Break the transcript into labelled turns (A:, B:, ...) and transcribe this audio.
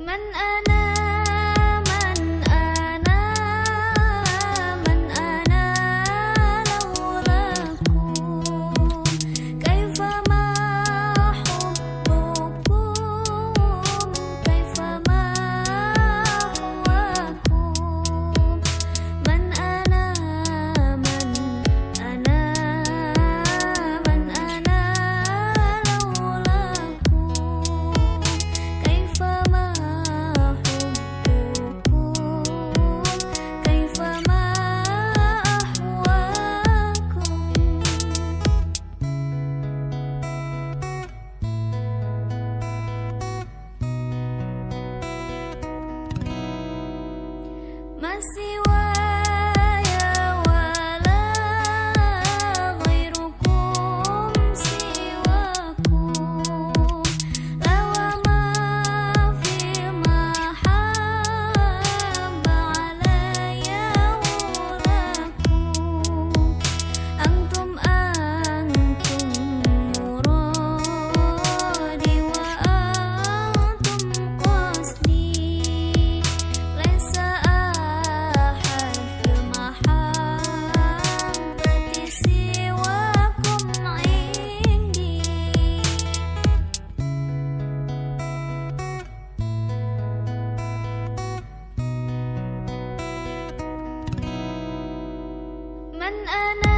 A: من أنا así. أن أنا